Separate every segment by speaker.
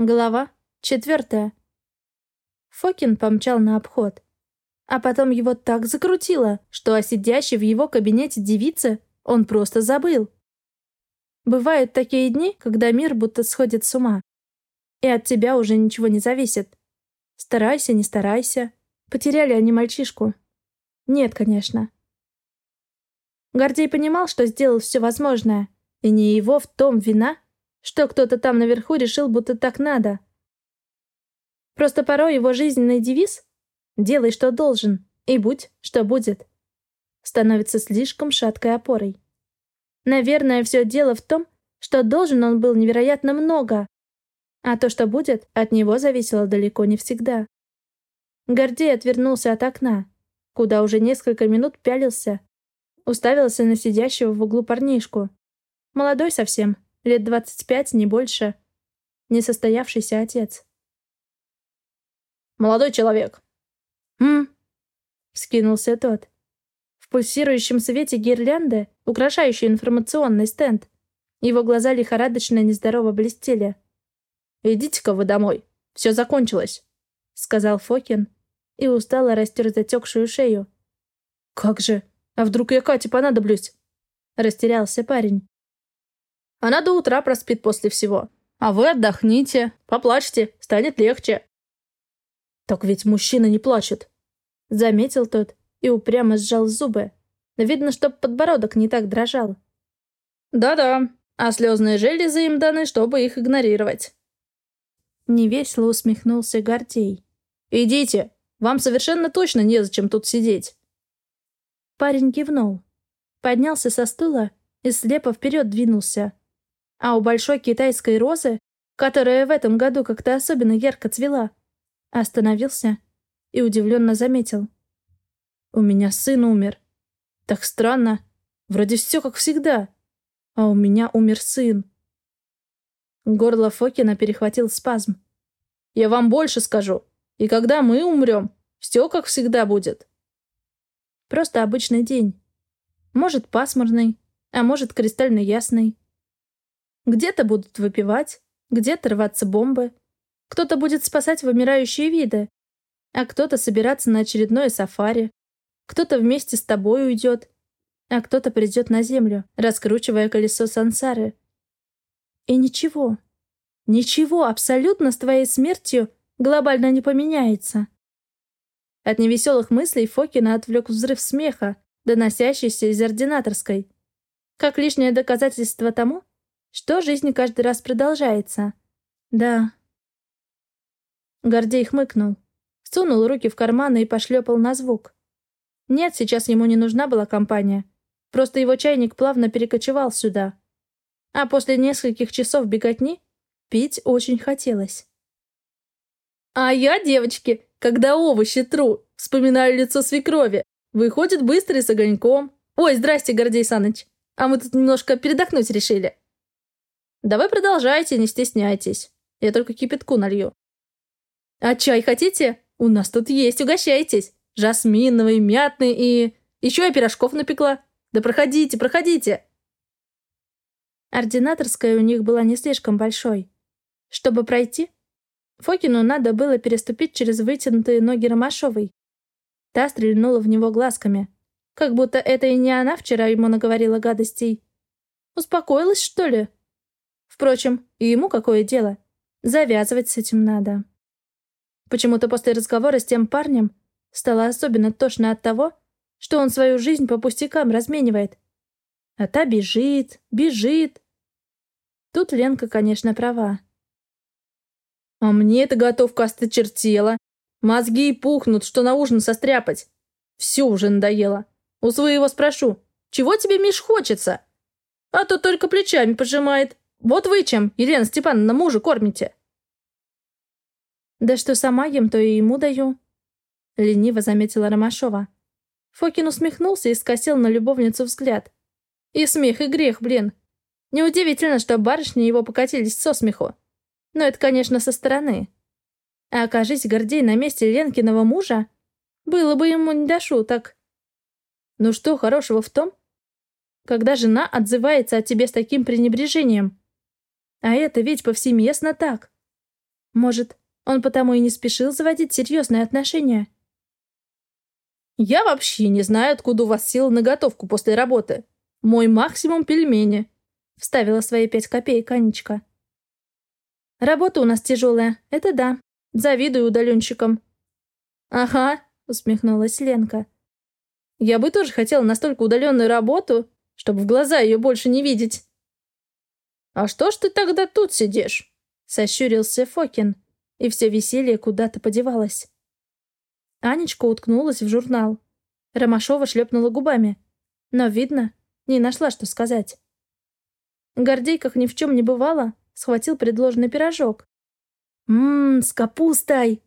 Speaker 1: Глава четвертая. Фокин помчал на обход. А потом его так закрутило, что о сидящей в его кабинете девице он просто забыл. Бывают такие дни, когда мир будто сходит с ума. И от тебя уже ничего не зависит. Старайся, не старайся. Потеряли они мальчишку. Нет, конечно. Гордей понимал, что сделал все возможное. И не его в том вина, что кто-то там наверху решил, будто так надо. Просто порой его жизненный девиз «делай, что должен, и будь, что будет» становится слишком шаткой опорой. Наверное, все дело в том, что должен он был невероятно много, а то, что будет, от него зависело далеко не всегда. Гордей отвернулся от окна, куда уже несколько минут пялился, уставился на сидящего в углу парнишку. Молодой совсем, лет двадцать пять, не больше. Несостоявшийся отец.
Speaker 2: «Молодой человек!»
Speaker 1: «М?» — вскинулся тот. В пульсирующем свете гирлянды, украшающей информационный стенд, его глаза лихорадочно нездорово блестели.
Speaker 2: «Идите-ка вы домой. Все закончилось», — сказал Фокин и устало растер затекшую шею.
Speaker 1: «Как же? А вдруг я Кате понадоблюсь?» Растерялся парень.
Speaker 2: Она до утра проспит после всего. А вы отдохните, поплачьте, станет легче.
Speaker 1: Так ведь мужчина не плачет. Заметил тот и упрямо сжал зубы. Видно, что подбородок не так дрожал.
Speaker 2: Да-да, а слезные железы им даны, чтобы их игнорировать.
Speaker 1: Невесело усмехнулся Гордей.
Speaker 2: «Идите, вам совершенно точно незачем тут сидеть».
Speaker 1: Парень кивнул, поднялся со стула и слепо вперед двинулся, а у большой китайской розы, которая в этом году как-то особенно ярко цвела, остановился и удивленно заметил. «У меня сын умер. Так странно. Вроде все как всегда. А у меня умер сын». Горло Фокина перехватил спазм.
Speaker 2: «Я вам больше скажу. И когда мы умрем, все как всегда будет».
Speaker 1: Просто обычный день. Может, пасмурный, а может, кристально ясный. Где-то будут выпивать, где-то рваться бомбы. Кто-то будет спасать вымирающие виды, а кто-то собираться на очередное сафари. Кто-то вместе с тобой уйдет, а кто-то придет на землю, раскручивая колесо сансары. И ничего, ничего абсолютно с твоей смертью глобально не поменяется. От невеселых мыслей Фокина отвлек взрыв смеха, доносящийся из ординаторской. Как лишнее доказательство тому, что жизнь каждый раз продолжается. Да. Гордей хмыкнул, сунул руки в карманы и пошлепал на звук. Нет, сейчас ему не нужна была компания. Просто его чайник плавно перекочевал сюда. А после нескольких часов беготни пить очень хотелось.
Speaker 2: А я, девочки, когда овощи тру, вспоминаю лицо свекрови. Выходит быстро и с огоньком. Ой, здрасте, Гордей Саныч. А мы тут немножко передохнуть решили. Да вы продолжайте, не стесняйтесь. Я только кипятку налью. А чай хотите? У нас тут есть, угощайтесь. Жасминовый, мятный и... Еще я пирожков напекла. Да проходите, проходите.
Speaker 1: Ординаторская у них была не слишком большой. Чтобы пройти, Фокину надо было переступить через вытянутые ноги Ромашовой. Та стрельнула в него глазками. Как будто это и не она вчера ему наговорила гадостей. Успокоилась, что ли? Впрочем, и ему какое дело? Завязывать с этим надо. Почему-то после разговора с тем парнем стало особенно тошно от того, что он свою жизнь по пустякам разменивает. А та бежит, бежит. Тут Ленка, конечно, права.
Speaker 2: А мне эта готовка осточертела. Мозги пухнут, что на ужин состряпать. Все уже надоело. У своего спрошу, чего тебе, Миш, хочется? А то только плечами пожимает. Вот вы чем, Елена Степановна, мужа кормите?»
Speaker 1: «Да что сама ем, то и ему даю», — лениво заметила Ромашова. Фокин усмехнулся и скосил на любовницу взгляд. И смех, и грех, блин. Неудивительно, что барышни его покатились со смеху. Но это, конечно, со стороны. А окажись Гордей на месте Ленкиного мужа, было бы ему не до шуток. Ну что хорошего в том, когда жена отзывается о тебе с таким пренебрежением? А это ведь повсеместно так. Может, он потому и не спешил заводить серьезные отношения?
Speaker 2: «Я вообще не знаю, откуда у вас силы на готовку после работы. Мой максимум пельмени», —
Speaker 1: вставила свои пять копеек Анечка. «Работа у нас тяжелая, это да. Завидую удаленщикам».
Speaker 2: «Ага», — усмехнулась Ленка. «Я бы тоже хотела настолько удаленную работу, чтобы в глаза ее больше не видеть». «А что ж ты тогда тут сидишь?»
Speaker 1: — сощурился Фокин, и все веселье куда-то подевалось. Анечка уткнулась в журнал. Ромашова шлепнула губами. Но, видно, не нашла, что сказать. Гордей, как ни в чем не бывало, схватил предложенный пирожок. «Ммм, с капустой!»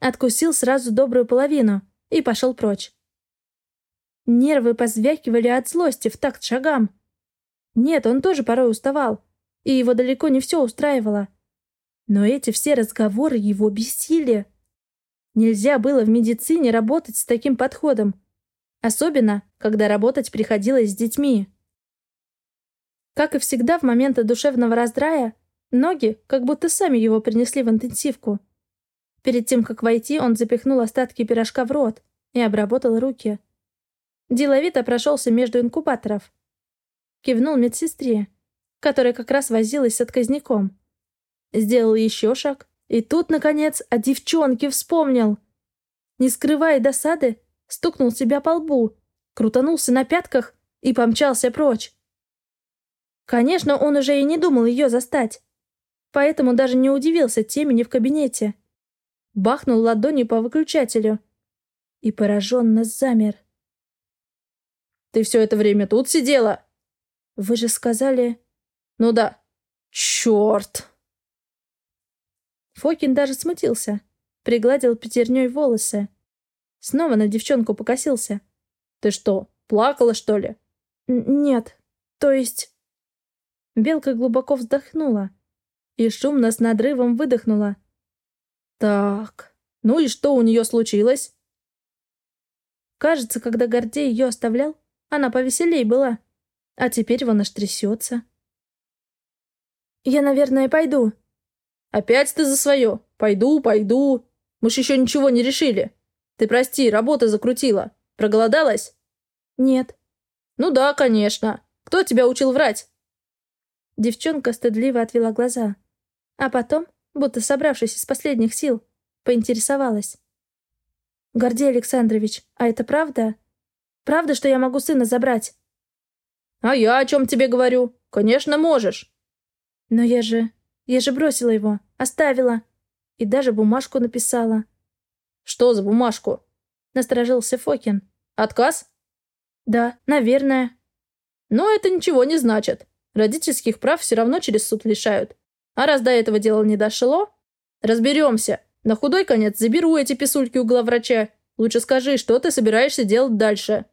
Speaker 1: Откусил сразу добрую половину и пошел прочь. Нервы позвякивали от злости в такт шагам. Нет, он тоже порой уставал, и его далеко не все устраивало. Но эти все разговоры его бесили. Нельзя было в медицине работать с таким подходом. Особенно, когда работать приходилось с детьми. Как и всегда в моменты душевного раздрая, ноги как будто сами его принесли в интенсивку. Перед тем, как войти, он запихнул остатки пирожка в рот и обработал руки. Деловито прошелся между инкубаторов. Кивнул медсестре, которая как раз возилась с отказником. Сделал еще шаг и тут, наконец, о девчонке вспомнил. Не скрывая досады, стукнул себя по лбу, крутанулся на пятках и помчался прочь. Конечно, он уже и не думал ее застать, поэтому даже не удивился темени в кабинете. Бахнул ладонью по выключателю и пораженно замер.
Speaker 2: «Ты все это время тут сидела?»
Speaker 1: «Вы же сказали...»
Speaker 2: «Ну да». «Черт!»
Speaker 1: Фокин даже смутился. Пригладил пятерней волосы. Снова на девчонку покосился.
Speaker 2: «Ты что, плакала, что ли?»
Speaker 1: «Нет. То есть...» Белка глубоко вздохнула и шумно с надрывом выдохнула.
Speaker 2: «Так, ну и что у нее случилось?»
Speaker 1: Кажется, когда Гордей ее оставлял, она повеселей была. А теперь вон аж трясется. «Я, наверное, пойду»,
Speaker 2: Опять ты за свое. Пойду, пойду. Мы ж еще ничего не решили. Ты прости, работа закрутила. Проголодалась?
Speaker 1: Нет.
Speaker 2: Ну да, конечно. Кто тебя учил врать?
Speaker 1: Девчонка стыдливо отвела глаза. А потом, будто собравшись из последних сил, поинтересовалась. «Гордей Александрович, а это правда? Правда, что я могу сына забрать?»
Speaker 2: «А я о чем тебе говорю? Конечно, можешь».
Speaker 1: «Но я же... Я же бросила его, оставила. И даже бумажку написала.
Speaker 2: «Что за бумажку?»
Speaker 1: Насторожился Фокин.
Speaker 2: «Отказ?»
Speaker 1: «Да, наверное».
Speaker 2: «Но это ничего не значит. Родительских прав все равно через суд лишают. А раз до этого дела не дошло, разберемся. На худой конец заберу эти писульки у главврача. Лучше скажи, что ты собираешься делать дальше?»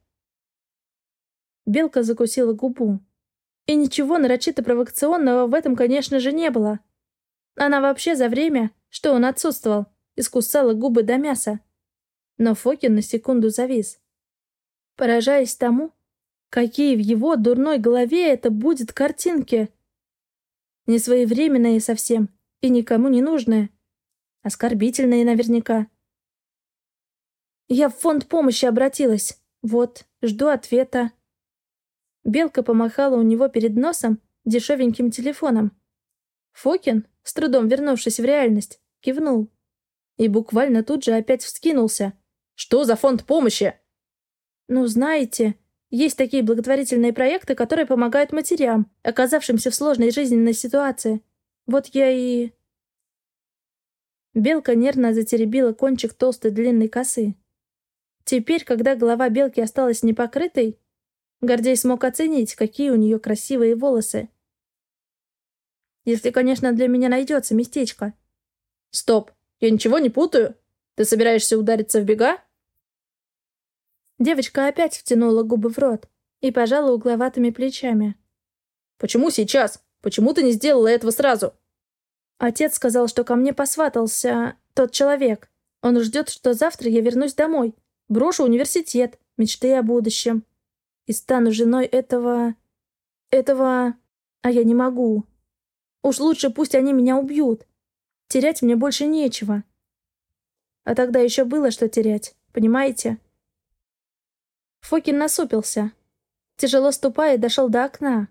Speaker 1: Белка закусила губу. И ничего нарочито провокационного в этом, конечно же, не было. Она вообще за время, что он отсутствовал, искусала губы до мяса. Но Фокин на секунду завис. Поражаясь тому, какие в его дурной голове это будет картинки. Несвоевременные совсем и никому не нужные. Оскорбительные наверняка. Я в фонд помощи обратилась. Вот, жду ответа. Белка помахала у него перед носом дешевеньким телефоном. Фокин, с трудом вернувшись в реальность, кивнул. И буквально тут же опять вскинулся.
Speaker 2: «Что за фонд помощи?»
Speaker 1: «Ну, знаете, есть такие благотворительные проекты, которые помогают матерям, оказавшимся в сложной жизненной ситуации. Вот я и...» Белка нервно затеребила кончик толстой длинной косы. Теперь, когда голова белки осталась непокрытой, Гордей смог оценить, какие у нее красивые волосы. Если, конечно, для меня найдется местечко.
Speaker 2: Стоп, я ничего не путаю. Ты собираешься удариться в бега?
Speaker 1: Девочка опять втянула губы в рот и пожала угловатыми плечами.
Speaker 2: Почему сейчас? Почему ты не сделала этого сразу?
Speaker 1: Отец сказал, что ко мне посватался тот человек. Он ждет, что завтра я вернусь домой, брошу университет, мечты о будущем и стану женой этого... этого... А я не могу. Уж лучше пусть они меня убьют. Терять мне больше нечего. А тогда еще было что терять, понимаете? Фокин насупился. Тяжело ступая, дошел до окна,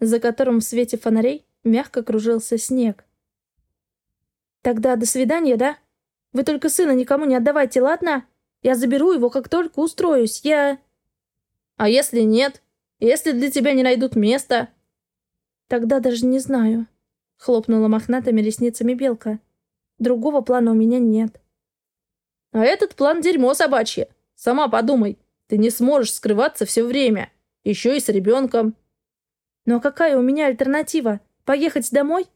Speaker 1: за которым в свете фонарей мягко кружился снег. «Тогда до свидания, да? Вы только сына никому не отдавайте, ладно? Я заберу его, как только устроюсь. Я...»
Speaker 2: «А если нет? Если для тебя не найдут место?»
Speaker 1: «Тогда даже не знаю», — хлопнула мохнатыми ресницами белка. «Другого плана у меня нет».
Speaker 2: «А этот план дерьмо собачье. Сама подумай. Ты не сможешь скрываться все время. Еще и с ребенком».
Speaker 1: «Ну а какая у меня альтернатива? Поехать домой?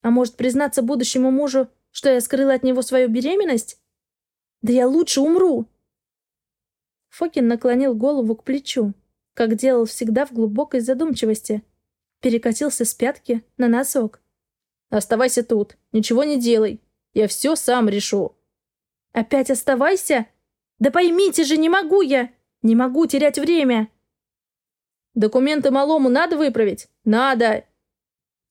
Speaker 1: А может, признаться будущему мужу, что я скрыла от него свою беременность? Да я лучше умру!» Фокин наклонил голову к плечу, как делал всегда в глубокой задумчивости. Перекатился с пятки на носок.
Speaker 2: «Оставайся тут, ничего не делай. Я все сам решу».
Speaker 1: «Опять оставайся? Да поймите же, не могу я! Не могу терять время!»
Speaker 2: «Документы малому надо выправить? Надо!»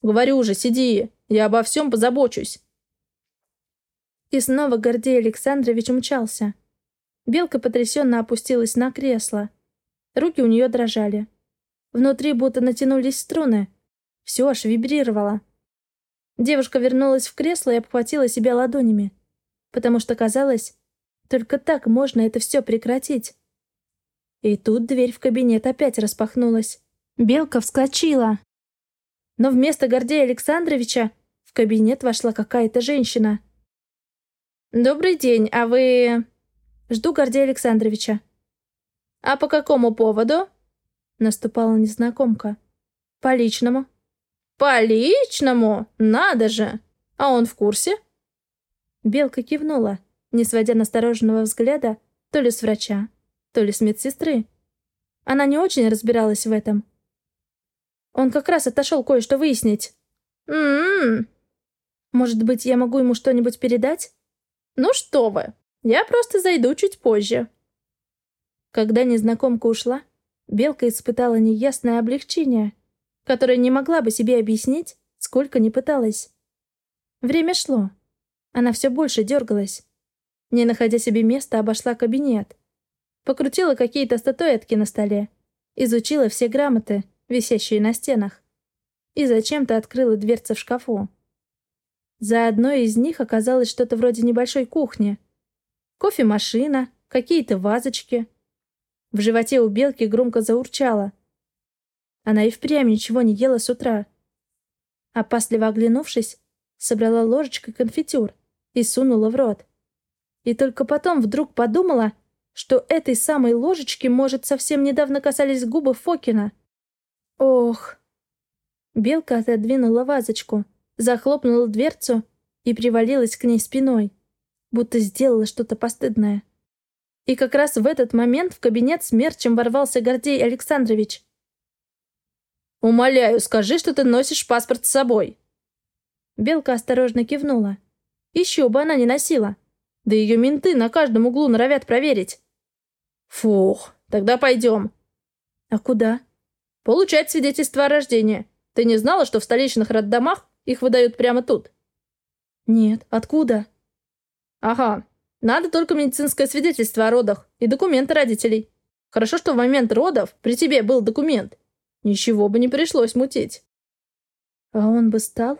Speaker 2: «Говорю же, сиди, я обо всем позабочусь».
Speaker 1: И снова Гордей Александрович умчался. Белка потрясенно опустилась на кресло. Руки у нее дрожали. Внутри будто натянулись струны. Все аж вибрировало. Девушка вернулась в кресло и обхватила себя ладонями. Потому что казалось, только так можно это все прекратить. И тут дверь в кабинет опять распахнулась. Белка вскочила. Но вместо Гордея Александровича в кабинет вошла какая-то женщина.
Speaker 2: «Добрый день, а вы...»
Speaker 1: Жду Гордея Александровича.
Speaker 2: А по какому поводу?
Speaker 1: Наступала незнакомка. По личному.
Speaker 2: По личному? Надо же! А он в курсе?
Speaker 1: Белка кивнула, не сводя настороженного взгляда то ли с врача, то ли с медсестры. Она не очень разбиралась в этом. Он как раз отошел кое-что выяснить.
Speaker 2: «М-м-м.
Speaker 1: Может быть, я могу ему что-нибудь передать?
Speaker 2: Ну что вы, я просто зайду чуть позже».
Speaker 1: Когда незнакомка ушла, Белка испытала неясное облегчение, которое не могла бы себе объяснить, сколько ни пыталась. Время шло. Она все больше дергалась. Не находя себе места, обошла кабинет. Покрутила какие-то статуэтки на столе. Изучила все грамоты, висящие на стенах. И зачем-то открыла дверцы в шкафу. За одной из них оказалось что-то вроде небольшой кухни — кофемашина, какие-то вазочки. В животе у белки громко заурчало. Она и впрямь ничего не ела с утра. Опасливо оглянувшись, собрала ложечкой конфитюр и сунула в рот. И только потом вдруг подумала, что этой самой ложечки, может, совсем недавно касались губы Фокина. Ох! Белка отодвинула вазочку, захлопнула дверцу и привалилась к ней спиной будто сделала что-то постыдное. И как раз в этот момент в кабинет смерчем ворвался Гордей Александрович.
Speaker 2: «Умоляю, скажи, что ты носишь паспорт с собой».
Speaker 1: Белка осторожно кивнула. Еще бы она не носила.
Speaker 2: Да ее менты на каждом углу норовят проверить. Фух, тогда пойдем.
Speaker 1: А куда?
Speaker 2: Получать свидетельство о рождении. Ты не знала, что в столичных роддомах их выдают прямо тут?
Speaker 1: Нет, откуда?
Speaker 2: Ага. Надо только медицинское свидетельство о родах и документы родителей. Хорошо, что в момент родов при тебе был документ. Ничего бы не пришлось мутить.
Speaker 1: А он бы стал?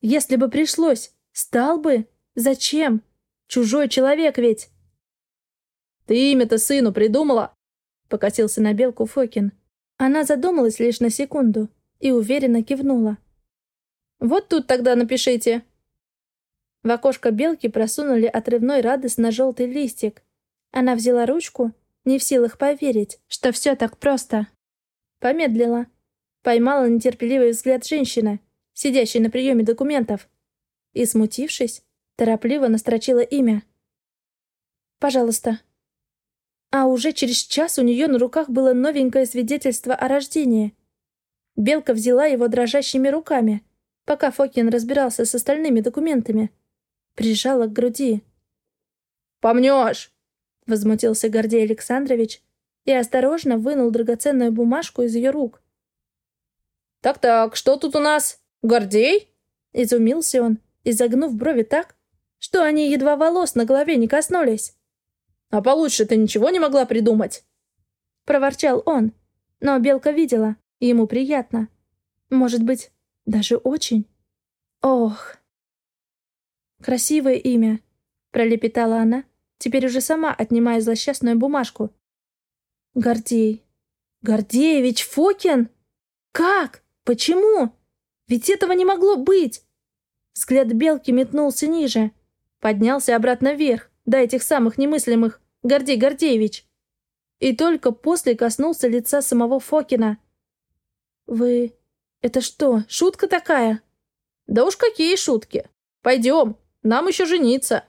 Speaker 1: Если бы пришлось, стал бы? Зачем? Чужой человек ведь.
Speaker 2: Ты имя-то сыну придумала? Покатился на белку Фокин.
Speaker 1: Она задумалась лишь на секунду и уверенно кивнула.
Speaker 2: Вот тут тогда напишите.
Speaker 1: В окошко белки просунули отрывной радостно-желтый листик. Она взяла ручку, не в силах поверить, что все так просто. Помедлила. Поймала нетерпеливый взгляд женщины, сидящей на приеме документов. И, смутившись, торопливо настрочила имя. «Пожалуйста». А уже через час у нее на руках было новенькое свидетельство о рождении. Белка взяла его дрожащими руками, пока Фокин разбирался с остальными документами прижала к груди.
Speaker 2: «Помнешь!»
Speaker 1: — возмутился Гордей Александрович и осторожно вынул драгоценную бумажку из ее рук.
Speaker 2: «Так-так, что тут у нас? Гордей?»
Speaker 1: — изумился он изогнув брови так, что они едва волос на голове не коснулись.
Speaker 2: «А получше ты ничего не могла придумать?»
Speaker 1: Проворчал он, но Белка видела, и ему приятно. Может быть, даже очень. Ох. Красивое имя, пролепетала она, теперь уже сама отнимая злосчастную бумажку. Гордей. Гордеевич Фокин? Как? Почему? Ведь этого не могло быть. Взгляд Белки метнулся ниже, поднялся обратно вверх, до этих самых немыслимых Гордей Гордеевич. И только после коснулся лица самого Фокина. «Вы... это что, шутка такая?»
Speaker 2: «Да уж какие шутки! Пойдем, нам еще жениться!»